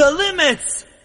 the limits.